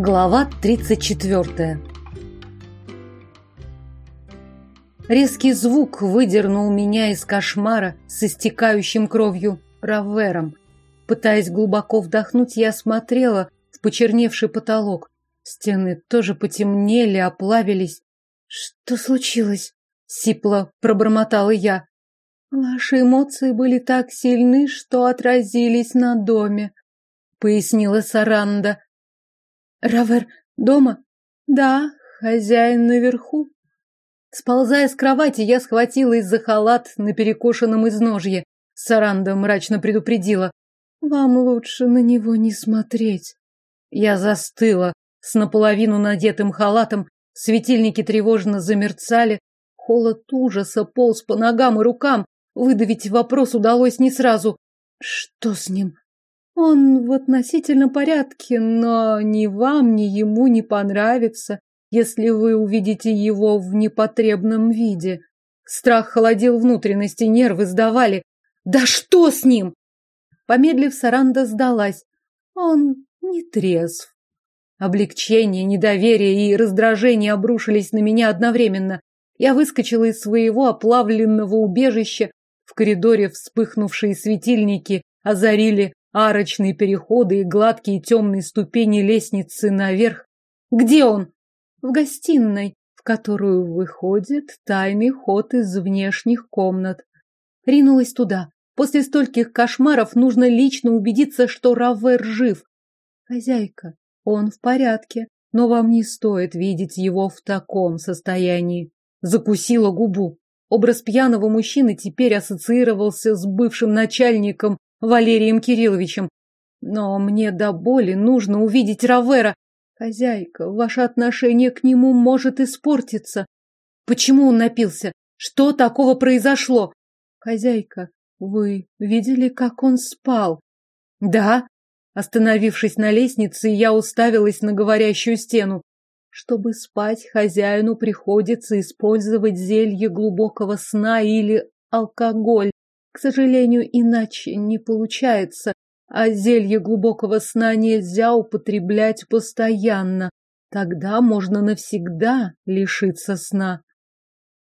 Глава 34 Резкий звук выдернул меня из кошмара с истекающим кровью равером. Пытаясь глубоко вдохнуть, я смотрела в почерневший потолок. Стены тоже потемнели, оплавились. Что случилось? Сипло пробормотала я. Ваши эмоции были так сильны, что отразились на доме, пояснила Саранда. Равер дома? Да, хозяин наверху. Сползая с кровати, я схватилась за халат на перекошенном изножье. Саранда мрачно предупредила. Вам лучше на него не смотреть. Я застыла с наполовину надетым халатом, светильники тревожно замерцали, холод ужаса полз по ногам и рукам, выдавить вопрос удалось не сразу. Что с ним? Он в относительном порядке, но ни вам, ни ему не понравится, если вы увидите его в непотребном виде. Страх холодил внутренности, нервы сдавали. Да что с ним? Помедлив, Саранда сдалась. Он не трезв. Облегчение, недоверие и раздражение обрушились на меня одновременно. Я выскочила из своего оплавленного убежища. В коридоре вспыхнувшие светильники озарили арочные переходы и гладкие темные ступени лестницы наверх. Где он? В гостиной, в которую выходит тайный ход из внешних комнат. Ринулась туда. После стольких кошмаров нужно лично убедиться, что Равер жив. Хозяйка, он в порядке, но вам не стоит видеть его в таком состоянии. Закусила губу. Образ пьяного мужчины теперь ассоциировался с бывшим начальником Валерием Кирилловичем. Но мне до боли нужно увидеть Равера. Хозяйка, ваше отношение к нему может испортиться. Почему он напился? Что такого произошло? Хозяйка, вы видели, как он спал? Да. Остановившись на лестнице, я уставилась на говорящую стену. Чтобы спать, хозяину приходится использовать зелье глубокого сна или алкоголь. К сожалению, иначе не получается, а зелье глубокого сна нельзя употреблять постоянно. Тогда можно навсегда лишиться сна.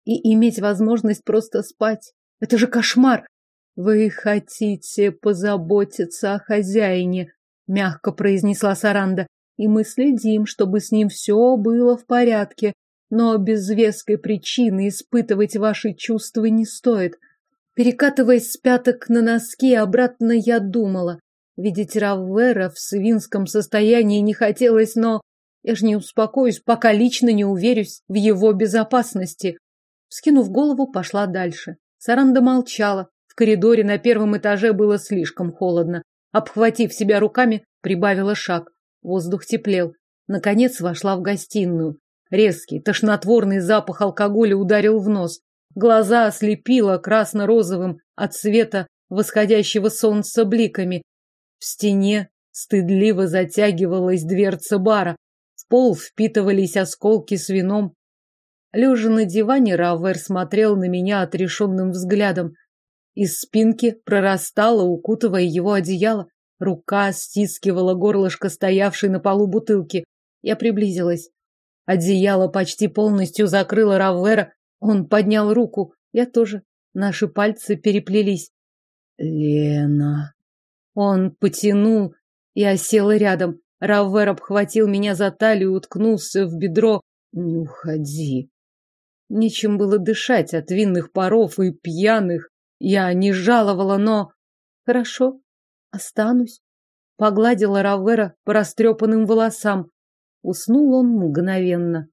И иметь возможность просто спать. Это же кошмар. Вы хотите позаботиться о хозяине, мягко произнесла Саранда, и мы следим, чтобы с ним все было в порядке, но без веской причины испытывать ваши чувства не стоит. Перекатываясь с пяток на носки, обратно я думала. Видеть Раввера в свинском состоянии не хотелось, но я ж не успокоюсь, пока лично не уверюсь в его безопасности. Скинув голову, пошла дальше. Саранда молчала, в коридоре на первом этаже было слишком холодно. Обхватив себя руками, прибавила шаг. Воздух теплел. Наконец вошла в гостиную. Резкий, тошнотворный запах алкоголя ударил в нос. Глаза ослепило красно-розовым от света восходящего солнца бликами. В стене стыдливо затягивалась дверца бара. В пол впитывались осколки с вином. Лежа на диване, Равер смотрел на меня отрешенным взглядом. Из спинки прорастало, укутывая его одеяло. Рука стискивала горлышко стоявшей на полу бутылки. Я приблизилась. Одеяло почти полностью закрыло Раввера. Он поднял руку. Я тоже. Наши пальцы переплелись. Лена. Он потянул и осел рядом. Раввер обхватил меня за талию, уткнулся в бедро. Не уходи. Нечем было дышать от винных паров и пьяных, я не жаловала, но... Хорошо, останусь. Погладила Равера по растрепанным волосам. Уснул он мгновенно.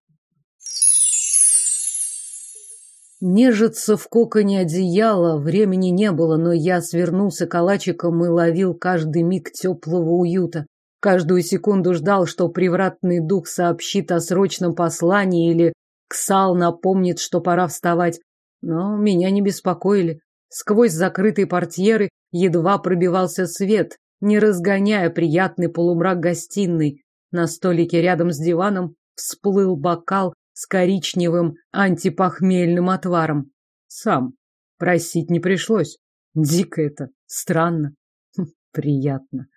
Нежиться в коконе одеяла времени не было, но я свернулся калачиком и ловил каждый миг теплого уюта. Каждую секунду ждал, что привратный дух сообщит о срочном послании или Ксал напомнит, что пора вставать. Но меня не беспокоили. Сквозь закрытые портьеры едва пробивался свет, не разгоняя приятный полумрак гостиной. На столике рядом с диваном всплыл бокал с коричневым антипохмельным отваром. Сам. Просить не пришлось. Дико это. Странно. Хм, приятно.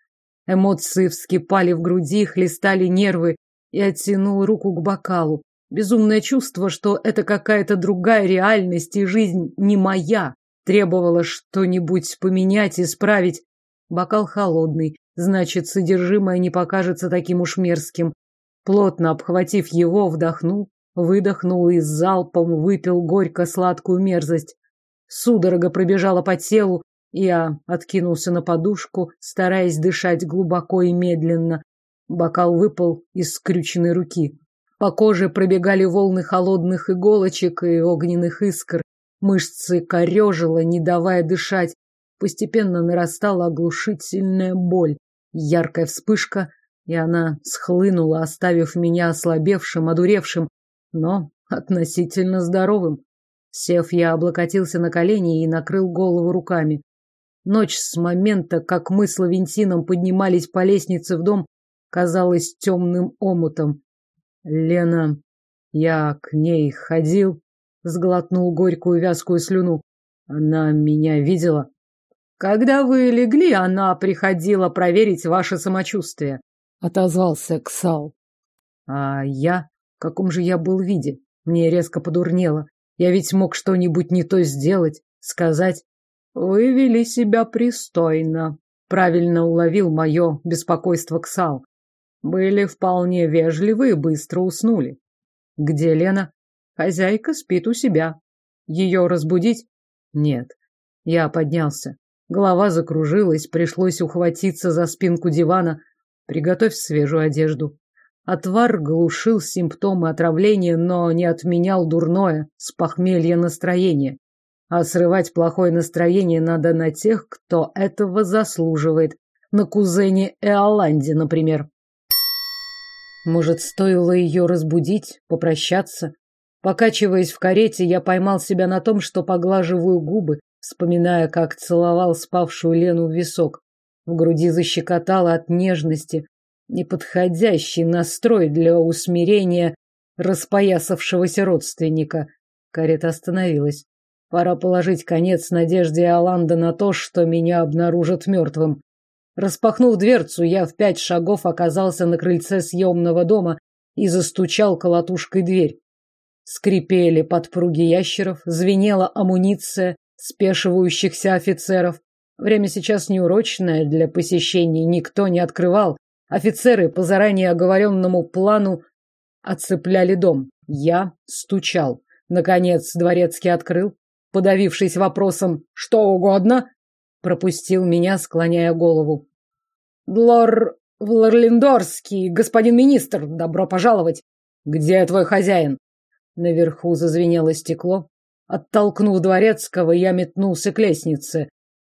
Эмоции вскипали в груди, хлестали нервы. и оттянул руку к бокалу. Безумное чувство, что это какая-то другая реальность и жизнь не моя, требовало что-нибудь поменять, исправить. Бокал холодный, значит, содержимое не покажется таким уж мерзким. Плотно обхватив его, вдохнул, выдохнул и залпом выпил горько-сладкую мерзость. Судорога пробежала по телу, я откинулся на подушку, стараясь дышать глубоко и медленно. Бокал выпал из скрюченной руки. По коже пробегали волны холодных иголочек и огненных искр. Мышцы корежило, не давая дышать. Постепенно нарастала оглушительная боль. Яркая вспышка, и она схлынула, оставив меня ослабевшим, одуревшим, но относительно здоровым. Сев, я облокотился на колени и накрыл голову руками. Ночь с момента, как мы с Лавентином поднимались по лестнице в дом, казалась темным омутом. Лена, я к ней ходил, сглотнул горькую вязкую слюну. Она меня видела. Когда вы легли, она приходила проверить ваше самочувствие, отозвался Ксал. А я? Каком же я был виде? Мне резко подурнело. Я ведь мог что-нибудь не то сделать, сказать. Вы вели себя пристойно. Правильно уловил мое беспокойство Ксал. Были вполне вежливы и быстро уснули. Где Лена? Хозяйка спит у себя. Ее разбудить? Нет. Я поднялся. Голова закружилась, пришлось ухватиться за спинку дивана. Приготовь свежую одежду. Отвар глушил симптомы отравления, но не отменял дурное, с похмелья настроение. А срывать плохое настроение надо на тех, кто этого заслуживает. На кузене Эоланде, например. Может, стоило ее разбудить, попрощаться? Покачиваясь в карете, я поймал себя на том, что поглаживаю губы, вспоминая, как целовал спавшую Лену в висок. В груди защекотало от нежности, неподходящий настрой для усмирения распоясавшегося родственника. Карета остановилась. Пора положить конец надежде Аланда на то, что меня обнаружат мертвым. Распахнув дверцу, я в пять шагов оказался на крыльце съемного дома и застучал колотушкой дверь. Скрипели подпруги ящеров, звенела амуниция спешивающихся офицеров. Время сейчас неурочное для посещений, никто не открывал. Офицеры по заранее оговоренному плану отцепляли дом. Я стучал. Наконец дворецкий открыл, подавившись вопросом «что угодно», пропустил меня, склоняя голову. «Глор... Влорлиндорский, господин министр, добро пожаловать! Где твой хозяин?» Наверху зазвенело стекло. Оттолкнув дворецкого, я метнулся к лестнице.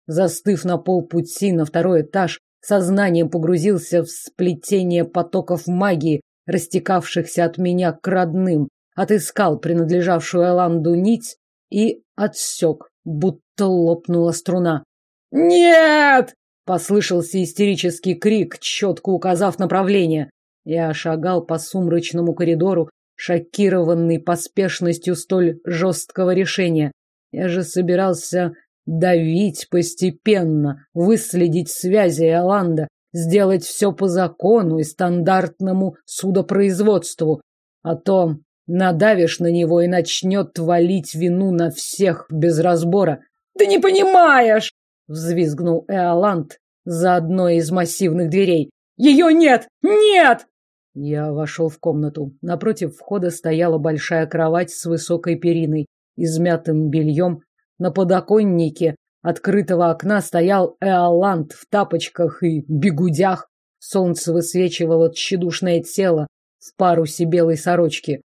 Застыв на полпути на второй этаж, сознанием погрузился в сплетение потоков магии, растекавшихся от меня к родным, отыскал принадлежавшую Эланду нить и отсек, будто лопнула струна. «Нет!» — послышался истерический крик, четко указав направление. Я шагал по сумрачному коридору, шокированный поспешностью столь жесткого решения. Я же собирался давить постепенно, выследить связи Иоланда, сделать все по закону и стандартному судопроизводству. А то надавишь на него и начнет валить вину на всех без разбора. «Ты не понимаешь!» взвизгнул Эоланд за одной из массивных дверей. Ее нет! Нет! Я вошел в комнату. Напротив входа стояла большая кровать с высокой периной, измятым бельем. На подоконнике открытого окна стоял Эоланд в тапочках и бегудях. Солнце высвечивало тщедушное тело в парусе белой сорочки.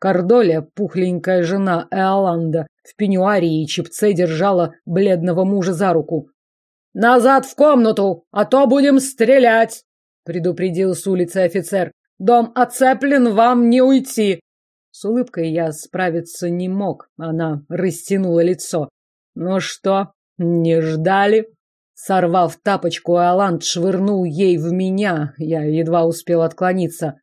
Кордоля, пухленькая жена Эоланда, в пеньюаре и чепце держала бледного мужа за руку. «Назад в комнату, а то будем стрелять!» — предупредил с улицы офицер. «Дом оцеплен, вам не уйти!» С улыбкой я справиться не мог. Она растянула лицо. «Ну что, не ждали?» Сорвав тапочку, Алант швырнул ей в меня. Я едва успел отклониться.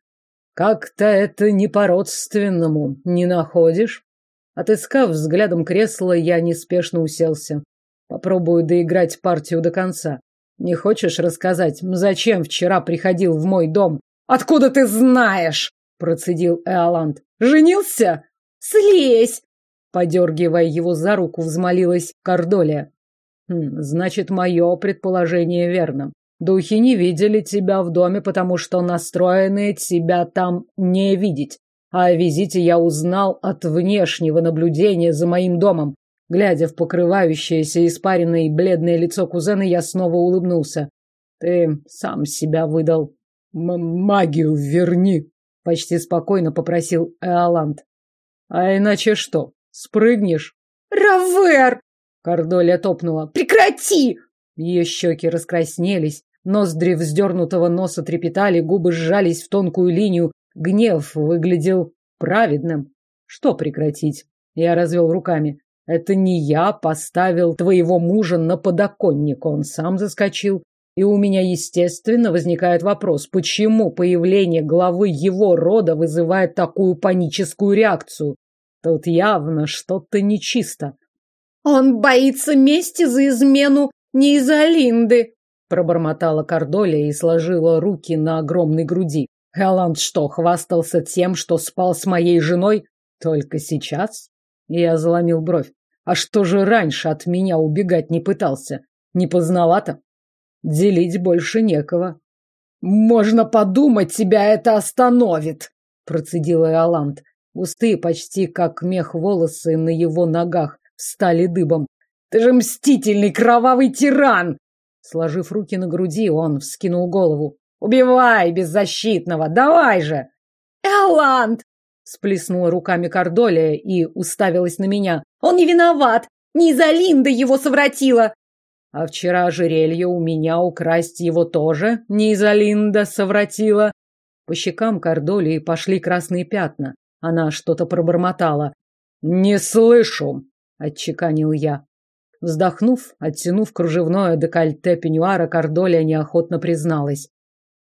Как-то это не по-родственному, не находишь? Отыскав взглядом кресло, я неспешно уселся. Попробую доиграть партию до конца. Не хочешь рассказать, зачем вчера приходил в мой дом? Откуда ты знаешь? Процедил Эоланд. Женился? Слезь! Подергивая его за руку, взмолилась Кордолия. Хм, значит, мое предположение верно. Духи не видели тебя в доме, потому что настроены тебя там не видеть. А о визите я узнал от внешнего наблюдения за моим домом. Глядя в покрывающееся испаренное и бледное лицо кузена, я снова улыбнулся. Ты сам себя выдал. М магию верни, почти спокойно попросил Эоланд. А иначе что? Спрыгнешь? Равер! Кордолия топнула. Прекрати! Ее щеки раскраснелись, ноздри вздернутого носа трепетали, губы сжались в тонкую линию. Гнев выглядел праведным. Что прекратить? Я развел руками. Это не я поставил твоего мужа на подоконник, он сам заскочил. И у меня, естественно, возникает вопрос, почему появление главы его рода вызывает такую паническую реакцию? Тут явно что-то нечисто. Он боится мести за измену не из-за Линды, пробормотала Кордолия и сложила руки на огромной груди. Эланд что, хвастался тем, что спал с моей женой только сейчас? Я заломил бровь. А что же раньше от меня убегать не пытался? Не познавато? Делить больше некого. Можно подумать, тебя это остановит, процедила Иоланд. Густые, почти как мех волосы на его ногах встали дыбом. Ты же мстительный кровавый тиран! Сложив руки на груди, он вскинул голову. Убивай беззащитного, давай же! Эланд! Сплеснула руками Кордолия и уставилась на меня. Он не виноват! Не из-за Линды его совратила! А вчера ожерелье у меня украсть его тоже не из-за Линда совратила. По щекам Кордолии пошли красные пятна. Она что-то пробормотала. «Не слышу!» — отчеканил я. Вздохнув, оттянув кружевное декольте пеньюара, Кордолия неохотно призналась.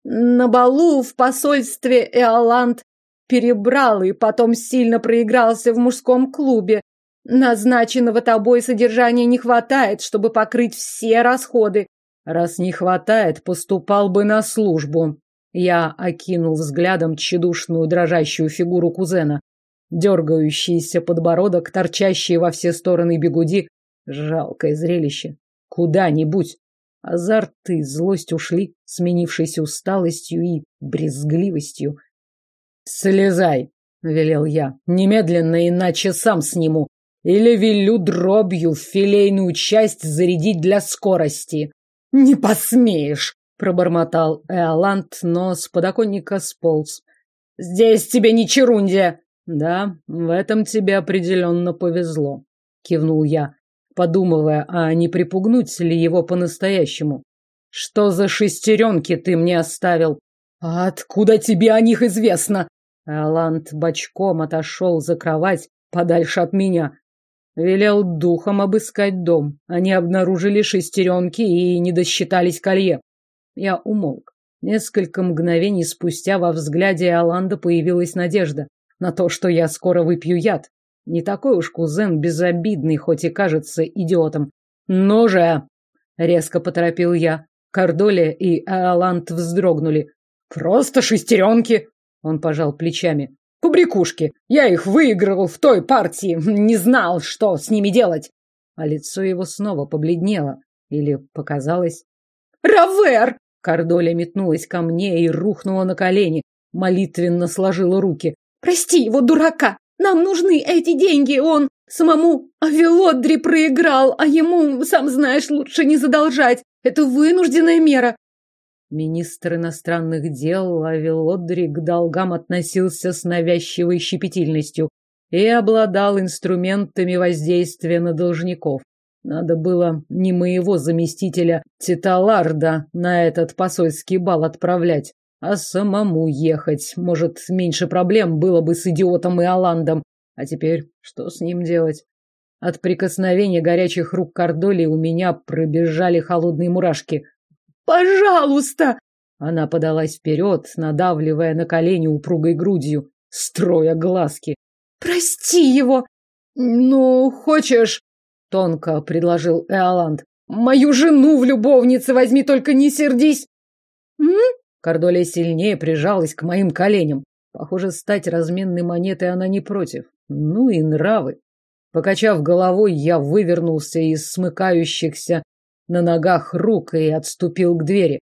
«На балу в посольстве Эоланд перебрал и потом сильно проигрался в мужском клубе. Назначенного тобой содержания не хватает, чтобы покрыть все расходы. Раз не хватает, поступал бы на службу. Я окинул взглядом тщедушную дрожащую фигуру кузена. Дергающийся подбородок, торчащие во все стороны бегуди. Жалкое зрелище. Куда-нибудь. Азарт и злость ушли, сменившись усталостью и брезгливостью. «Слезай!» — велел я. «Немедленно, иначе сам сниму. Или велю дробью в филейную часть зарядить для скорости. Не посмеешь, пробормотал Эоланд, но с подоконника сполз. Здесь тебе не черунде. Да, в этом тебе определенно повезло, кивнул я, подумывая, а не припугнуть ли его по-настоящему. Что за шестеренки ты мне оставил? А откуда тебе о них известно? Эоланд бочком отошел за кровать подальше от меня. Велел духом обыскать дом. Они обнаружили шестеренки и не досчитались колье. Я умолк. Несколько мгновений спустя во взгляде Аланда появилась надежда на то, что я скоро выпью яд. Не такой уж кузен безобидный, хоть и кажется идиотом. «Ну же!» — резко поторопил я. Кордолия и Аланд вздрогнули. «Просто шестеренки!» — он пожал плечами. Побрякушки. Я их выиграл в той партии. Не знал, что с ними делать. А лицо его снова побледнело. Или показалось. «Равер!» Кордоля метнулась ко мне и рухнула на колени. Молитвенно сложила руки. «Прости его, дурака! Нам нужны эти деньги! Он самому Авелодри проиграл, а ему, сам знаешь, лучше не задолжать. Это вынужденная мера. Министр иностранных дел Авелодри к долгам относился с навязчивой щепетильностью и обладал инструментами воздействия на должников. Надо было не моего заместителя Титаларда на этот посольский бал отправлять, а самому ехать. Может, меньше проблем было бы с идиотом и Аландом. А теперь что с ним делать? От прикосновения горячих рук Кордоли у меня пробежали холодные мурашки. Пожалуйста!» Она подалась вперед, надавливая на колени упругой грудью, строя глазки. «Прости его!» «Ну, хочешь...» — тонко предложил Эоланд. «Мою жену в любовнице возьми, только не сердись!» «М?» Кордолия сильнее прижалась к моим коленям. Похоже, стать разменной монетой она не против. Ну и нравы. Покачав головой, я вывернулся из смыкающихся на ногах рук и отступил к двери.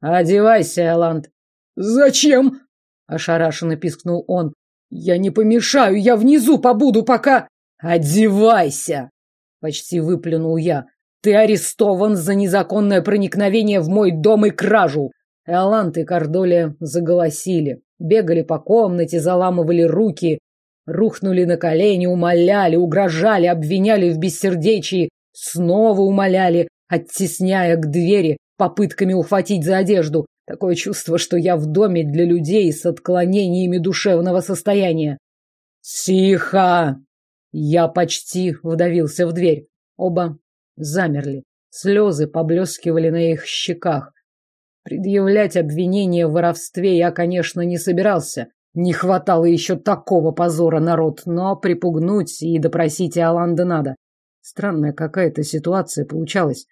«Одевайся, Эланд». «Зачем?» — ошарашенно пискнул он. «Я не помешаю, я внизу побуду, пока...» «Одевайся!» — почти выплюнул я. «Ты арестован за незаконное проникновение в мой дом и кражу!» Эолант и Кордолия заголосили, бегали по комнате, заламывали руки, рухнули на колени, умоляли, угрожали, обвиняли в бессердечии, снова умоляли, оттесняя к двери, попытками ухватить за одежду. Такое чувство, что я в доме для людей с отклонениями душевного состояния. «Тихо!» Я почти вдавился в дверь. Оба замерли. Слезы поблескивали на их щеках. Предъявлять обвинение в воровстве я, конечно, не собирался. Не хватало еще такого позора, народ, но припугнуть и допросить Иоланда надо. Странная какая-то ситуация получалась.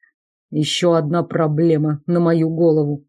Еще одна проблема на мою голову.